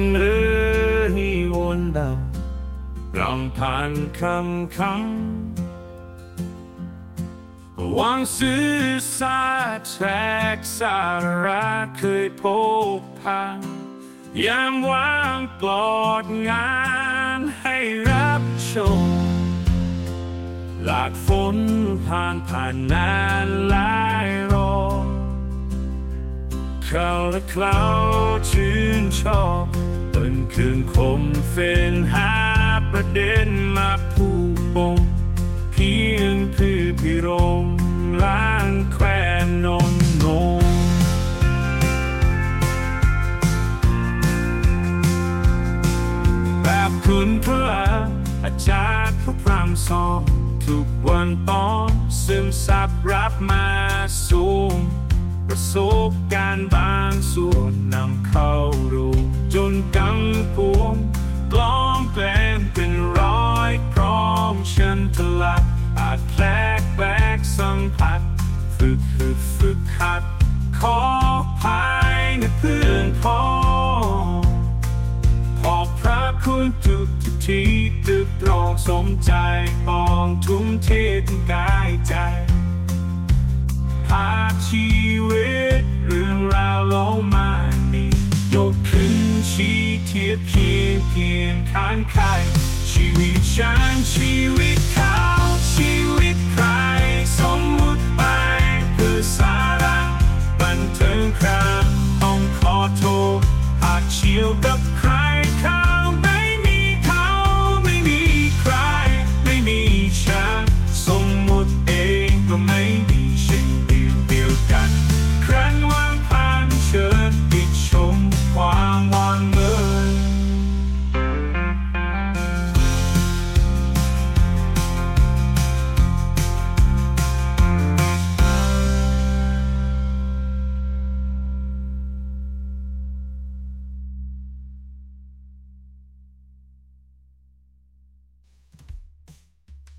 นหรือนิวนดาวลองผ่านคำคำวังซื้อสาแทกสาระเคยพบผ่านยามว่างปลอดงานให้รับชม หลากฝนผ่านผ่านนานหลายรอเขาและเขาชื่นชอบ คืนคมเฟ้นหาประเด็นมาผู้ปมเพียงคือพิรมล้างแควนนนนงแบบคุณเพระอาจารย์ผู้พรำสอนทุกวันตอนซึมซับรับมาสูงประสบการณ์บางส่วนนำเข้ารู้ อาจแพลกแบกสัมผัสฝึกฝึกฝึกขัด ขอภายในเพื่อนพ้อขอบพระคุณทุกทุกที่ตึกตรองสมใจปองทุ่มเททั้งกายใจพาชีวิตเรื่องราวเล่ามานี้ยกขึ้นชี้เทียบเคียงเคียงข้างใครชีวิตฉันชีวิตเ I chilled up.